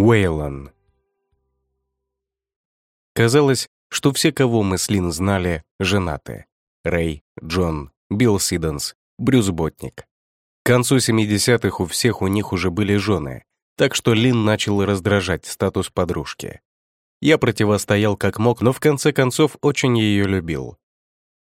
Уэйлон. Казалось, что все, кого мы с Лин знали, женаты. Рэй, Джон, Билл Сиденс, Брюс Ботник. К концу 70-х у всех у них уже были жены, так что Лин начал раздражать статус подружки. Я противостоял как мог, но в конце концов очень ее любил.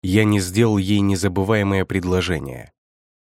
Я не сделал ей незабываемое предложение.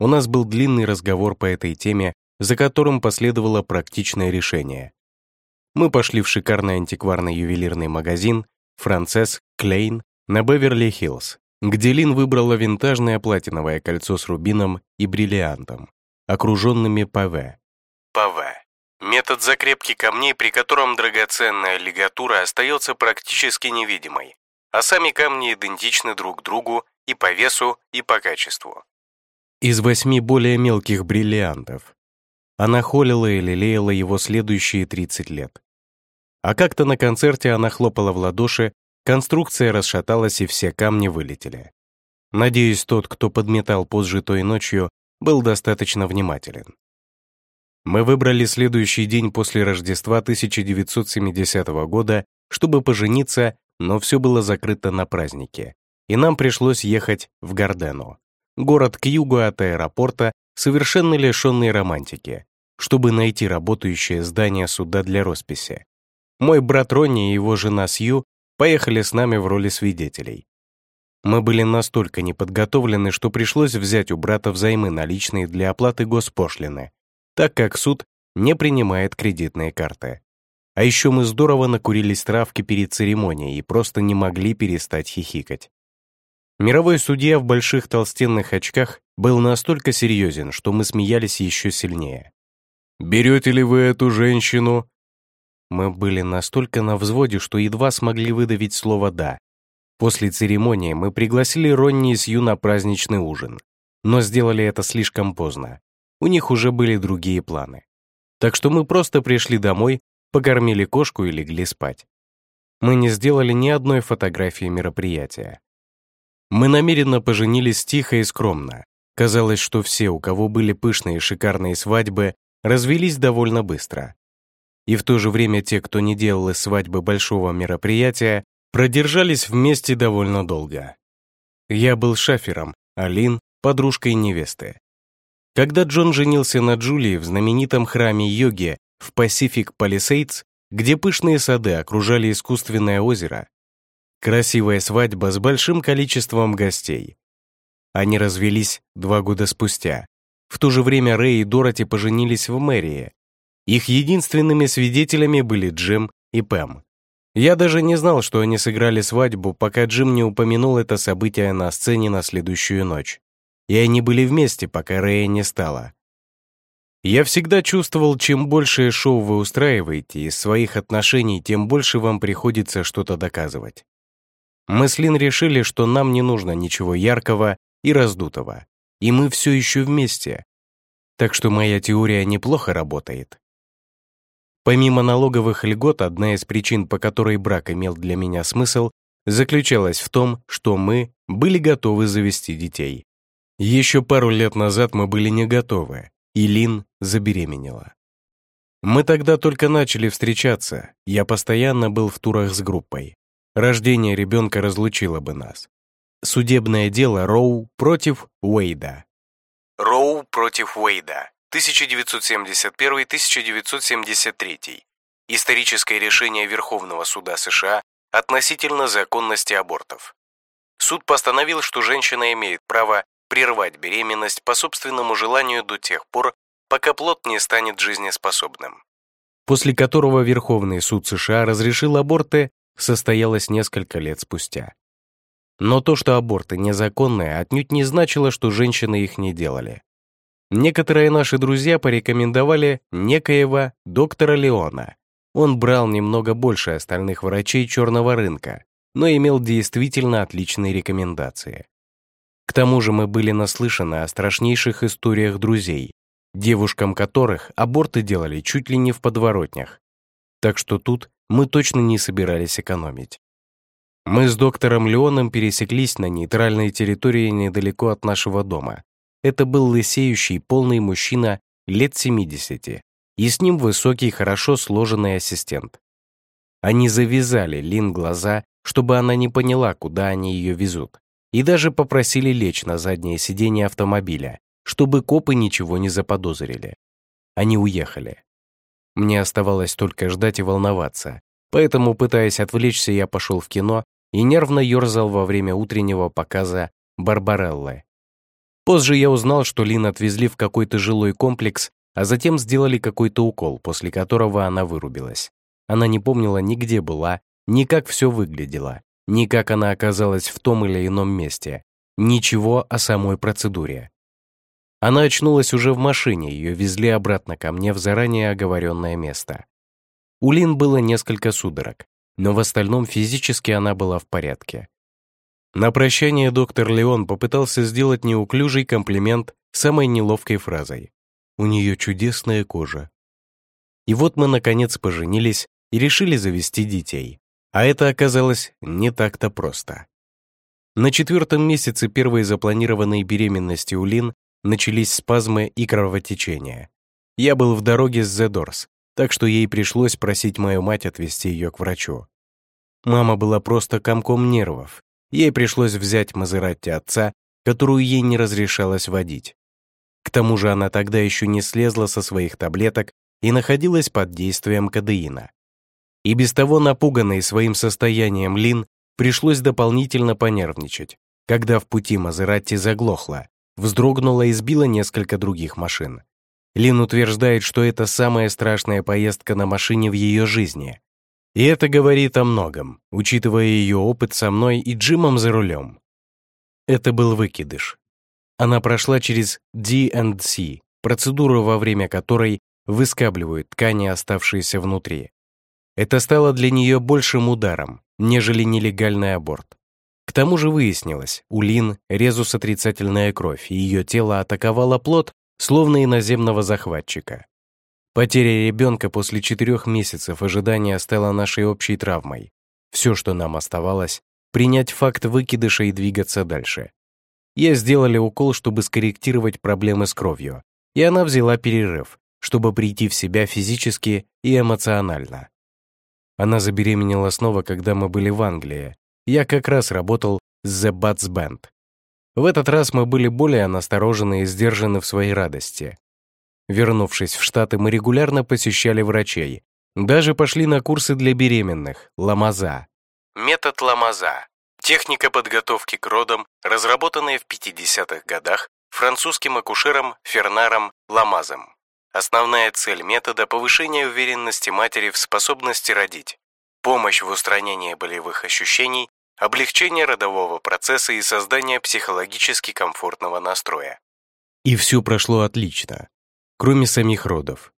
У нас был длинный разговор по этой теме, за которым последовало практичное решение. Мы пошли в шикарный антикварный ювелирный магазин «Frances Klein» на Беверли-Хиллз, где Лин выбрала винтажное платиновое кольцо с рубином и бриллиантом, окруженными паве. Паве — метод закрепки камней, при котором драгоценная лигатура остается практически невидимой, а сами камни идентичны друг другу и по весу, и по качеству. Из восьми более мелких бриллиантов. Она холила и лелеяла его следующие 30 лет. А как-то на концерте она хлопала в ладоши, конструкция расшаталась и все камни вылетели. Надеюсь, тот, кто подметал позже той ночью, был достаточно внимателен. Мы выбрали следующий день после Рождества 1970 года, чтобы пожениться, но все было закрыто на празднике, и нам пришлось ехать в Гардену, город к югу от аэропорта, совершенно лишенный романтики, чтобы найти работающее здание суда для росписи. Мой брат Ронни и его жена Сью поехали с нами в роли свидетелей. Мы были настолько неподготовлены, что пришлось взять у брата взаймы наличные для оплаты госпошлины, так как суд не принимает кредитные карты. А еще мы здорово накурились травки перед церемонией и просто не могли перестать хихикать. Мировой судья в больших толстенных очках был настолько серьезен, что мы смеялись еще сильнее. «Берете ли вы эту женщину?» Мы были настолько на взводе, что едва смогли выдавить слово «да». После церемонии мы пригласили Ронни и Сью на праздничный ужин, но сделали это слишком поздно. У них уже были другие планы. Так что мы просто пришли домой, покормили кошку и легли спать. Мы не сделали ни одной фотографии мероприятия. Мы намеренно поженились тихо и скромно. Казалось, что все, у кого были пышные и шикарные свадьбы, развелись довольно быстро. И в то же время те, кто не делал из свадьбы большого мероприятия, продержались вместе довольно долго. Я был шафером, а Лин — подружкой невесты. Когда Джон женился на Джулии в знаменитом храме йоги в Pacific Palisades, где пышные сады окружали искусственное озеро, красивая свадьба с большим количеством гостей. Они развелись два года спустя. В то же время Рэй и Дороти поженились в мэрии, их единственными свидетелями были Джим и Пэм. Я даже не знал, что они сыграли свадьбу, пока Джим не упомянул это событие на сцене на следующую ночь. И они были вместе, пока Рэя не стало. Я всегда чувствовал, чем больше шоу вы устраиваете из своих отношений, тем больше вам приходится что-то доказывать. Мы с Лин решили, что нам не нужно ничего яркого и раздутого, и мы все еще вместе. Так что моя теория неплохо работает. Помимо налоговых льгот, одна из причин, по которой брак имел для меня смысл, заключалась в том, что мы были готовы завести детей. Еще пару лет назад мы были не готовы, и Лин забеременела. Мы тогда только начали встречаться, я постоянно был в турах с группой. Рождение ребенка разлучило бы нас. Судебное дело Роу против Уэйда. Роу против Уэйда 1971-1973. Историческое решение Верховного суда США относительно законности абортов. Суд постановил, что женщина имеет право прервать беременность по собственному желанию до тех пор, пока плод не станет жизнеспособным. После которого Верховный суд США разрешил аборты, состоялось несколько лет спустя. Но то, что аборты незаконные, отнюдь не значило, что женщины их не делали. Некоторые наши друзья порекомендовали некоего доктора Леона. Он брал немного больше остальных врачей черного рынка, но имел действительно отличные рекомендации. К тому же мы были наслышаны о страшнейших историях друзей, девушкам которых аборты делали чуть ли не в подворотнях. Так что тут мы точно не собирались экономить. Мы с доктором Леоном пересеклись на нейтральной территории недалеко от нашего дома, это был лысеющий, полный мужчина лет 70. и с ним высокий, хорошо сложенный ассистент. Они завязали Лин глаза, чтобы она не поняла, куда они ее везут, и даже попросили лечь на заднее сиденье автомобиля, чтобы копы ничего не заподозрили. Они уехали. Мне оставалось только ждать и волноваться, поэтому, пытаясь отвлечься, я пошел в кино и нервно ерзал во время утреннего показа «Барбареллы». Позже я узнал, что Лин отвезли в какой-то жилой комплекс, а затем сделали какой-то укол, после которого она вырубилась. Она не помнила ни где была, ни как все выглядело, ни как она оказалась в том или ином месте, ничего о самой процедуре. Она очнулась уже в машине, ее везли обратно ко мне в заранее оговоренное место. У Лин было несколько судорог, но в остальном физически она была в порядке. На прощание доктор Леон попытался сделать неуклюжий комплимент самой неловкой фразой. «У нее чудесная кожа». И вот мы, наконец, поженились и решили завести детей. А это оказалось не так-то просто. На четвертом месяце первой запланированной беременности у Лин начались спазмы и кровотечения. Я был в дороге с Зедорс, так что ей пришлось просить мою мать отвезти ее к врачу. Мама была просто комком нервов, Ей пришлось взять Мазератти отца, которую ей не разрешалось водить. К тому же она тогда еще не слезла со своих таблеток и находилась под действием кадеина. И без того напуганной своим состоянием Лин пришлось дополнительно понервничать, когда в пути Мазератти заглохла, вздрогнула и сбила несколько других машин. Лин утверждает, что это самая страшная поездка на машине в ее жизни, и это говорит о многом, учитывая ее опыт со мной и Джимом за рулем. Это был выкидыш. Она прошла через D&C, процедуру, во время которой выскабливают ткани, оставшиеся внутри. Это стало для нее большим ударом, нежели нелегальный аборт. К тому же выяснилось, у Лин резус отрицательная кровь, и ее тело атаковало плод, словно иноземного захватчика. Потеря ребенка после четырех месяцев ожидания стала нашей общей травмой. Все, что нам оставалось, принять факт выкидыша и двигаться дальше. Ей сделали укол, чтобы скорректировать проблемы с кровью, и она взяла перерыв, чтобы прийти в себя физически и эмоционально. Она забеременела снова, когда мы были в Англии. Я как раз работал с The Bats Band. В этот раз мы были более насторожены и сдержаны в своей радости. Вернувшись в Штаты, мы регулярно посещали врачей. Даже пошли на курсы для беременных – Ламаза. Метод Ламаза – техника подготовки к родам, разработанная в 50-х годах французским акушером Фернаром Ламазом. Основная цель метода – повышение уверенности матери в способности родить, помощь в устранении болевых ощущений, облегчение родового процесса и создание психологически комфортного настроя. И все прошло отлично кроме самих родов.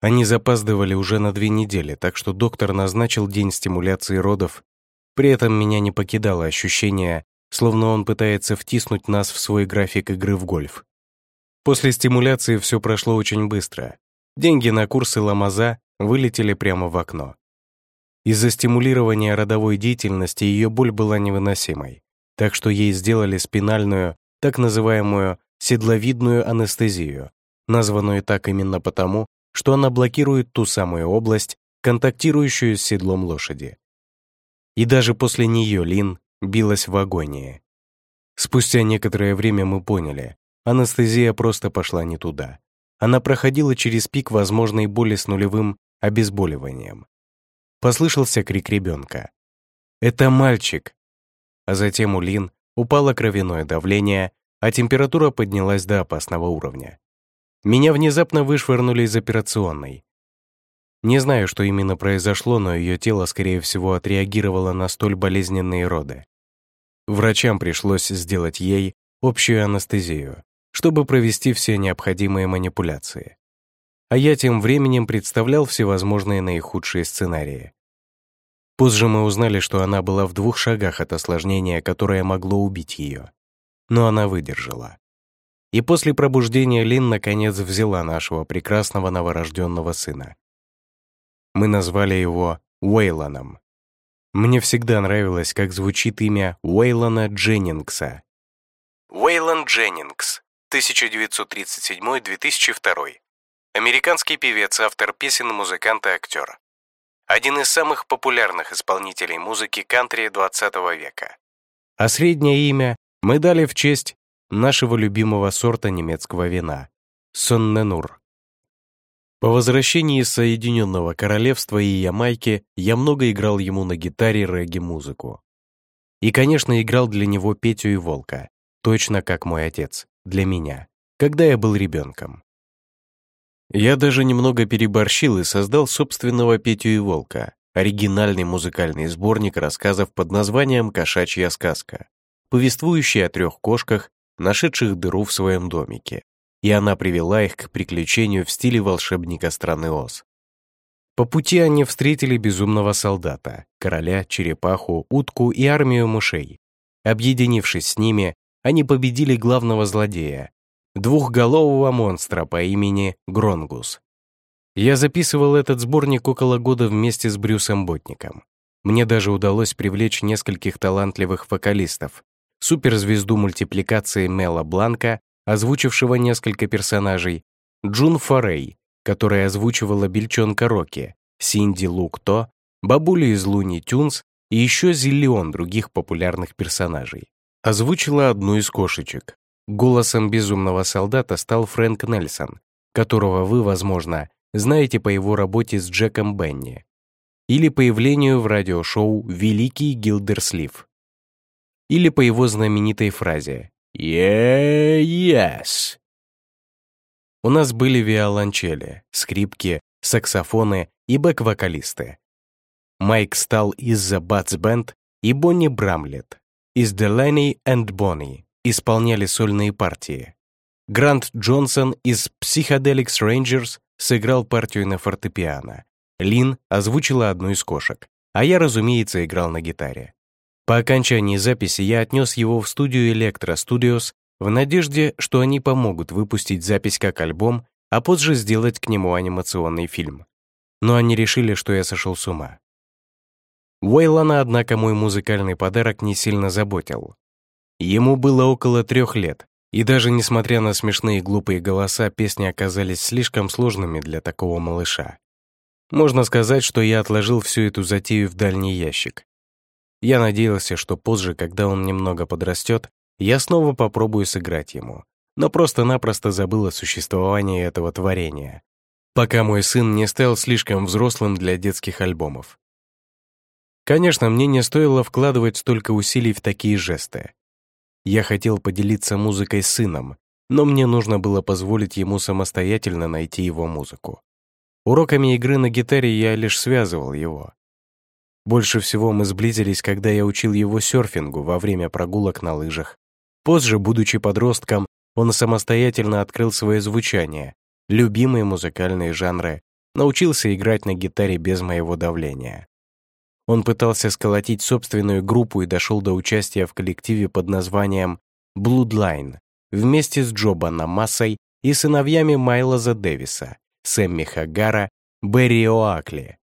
Они запаздывали уже на две недели, так что доктор назначил день стимуляции родов. При этом меня не покидало ощущение, словно он пытается втиснуть нас в свой график игры в гольф. После стимуляции все прошло очень быстро. Деньги на курсы Ламаза вылетели прямо в окно. Из-за стимулирования родовой деятельности ее боль была невыносимой, так что ей сделали спинальную, так называемую седловидную анестезию, названную так именно потому, что она блокирует ту самую область, контактирующую с седлом лошади. И даже после нее Лин билась в агонии. Спустя некоторое время мы поняли, анестезия просто пошла не туда. Она проходила через пик возможной боли с нулевым обезболиванием. Послышался крик ребенка. «Это мальчик!» А затем у Лин упало кровяное давление, а температура поднялась до опасного уровня. Меня внезапно вышвырнули из операционной. Не знаю, что именно произошло, но ее тело, скорее всего, отреагировало на столь болезненные роды. Врачам пришлось сделать ей общую анестезию, чтобы провести все необходимые манипуляции. А я тем временем представлял всевозможные наихудшие сценарии. Позже мы узнали, что она была в двух шагах от осложнения, которое могло убить ее. Но она выдержала. И после пробуждения Лин наконец взяла нашего прекрасного новорожденного сына. Мы назвали его Уэйлоном. Мне всегда нравилось, как звучит имя Уэйлона Дженнингса. Уэйлон Дженнингс, 1937-2002. Американский певец, автор песен, музыкант и актер. Один из самых популярных исполнителей музыки кантри 20 века. А среднее имя мы дали в честь нашего любимого сорта немецкого вина – Сонненур. По возвращении из Соединенного Королевства и Ямайки я много играл ему на гитаре регги-музыку. И, конечно, играл для него Петю и Волка, точно как мой отец, для меня, когда я был ребенком. Я даже немного переборщил и создал собственного Петю и Волка, оригинальный музыкальный сборник рассказов под названием «Кошачья сказка», повествующий о трех кошках, нашедших дыру в своем домике, и она привела их к приключению в стиле волшебника страны Оз. По пути они встретили безумного солдата, короля, черепаху, утку и армию мышей. Объединившись с ними, они победили главного злодея, двухголового монстра по имени Гронгус. Я записывал этот сборник около года вместе с Брюсом Ботником. Мне даже удалось привлечь нескольких талантливых вокалистов, суперзвезду мультипликации Мела Бланка, озвучившего несколько персонажей, Джун Форей, которая озвучивала Бельчонка Рокки, Синди Лукто, бабуля из Луни Тюнс и еще зиллион других популярных персонажей. Озвучила одну из кошечек. Голосом безумного солдата стал Фрэнк Нельсон, которого вы, возможно, знаете по его работе с Джеком Бенни или появлению в радиошоу «Великий Гилдерслив», или по его знаменитой фразе «Yeah, yes», у нас были виолончели, скрипки, саксофоны и бэк-вокалисты. Майк стал из The Bats Band и Бонни Брамлет из Delaney and Bonnie исполняли сольные партии. Грант Джонсон из Psychedelics Rangers сыграл партию на фортепиано. Лин озвучила одну из кошек, а я, разумеется, играл на гитаре. По окончании записи я отнес его в студию Electro Studios в надежде, что они помогут выпустить запись как альбом, а позже сделать к нему анимационный фильм. Но они решили, что я сошел с ума. Уэйлона, однако, мой музыкальный подарок не сильно заботил. Ему было около трех лет, и даже несмотря на смешные глупые голоса, песни оказались слишком сложными для такого малыша. Можно сказать, что я отложил всю эту затею в дальний ящик. Я надеялся, что позже, когда он немного подрастет, я снова попробую сыграть ему, но просто-напросто забыл о существовании этого творения, пока мой сын не стал слишком взрослым для детских альбомов. Конечно, мне не стоило вкладывать столько усилий в такие жесты. Я хотел поделиться музыкой с сыном, но мне нужно было позволить ему самостоятельно найти его музыку. Уроками игры на гитаре я лишь связывал его. Больше всего мы сблизились, когда я учил его серфингу во время прогулок на лыжах Позже, будучи подростком, он самостоятельно открыл свое звучание, любимые музыкальные жанры, научился играть на гитаре без моего давления. Он пытался сколотить собственную группу и дошел до участия в коллективе под названием Bloodline вместе с Джобаном Массой и сыновьями Майлоза Дэвиса, Сэмми Хагара, Берри Оакли.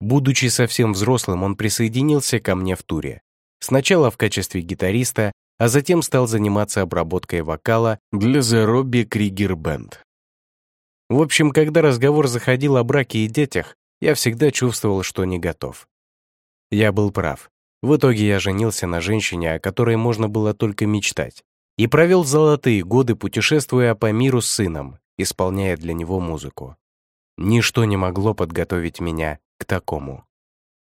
Будучи совсем взрослым, он присоединился ко мне в туре. Сначала в качестве гитариста, а затем стал заниматься обработкой вокала для The Krieger Band. В общем, когда разговор заходил о браке и детях, я всегда чувствовал, что не готов. Я был прав. В итоге я женился на женщине, о которой можно было только мечтать, и провел золотые годы, путешествуя по миру с сыном, исполняя для него музыку. Ничто не могло подготовить меня к такому.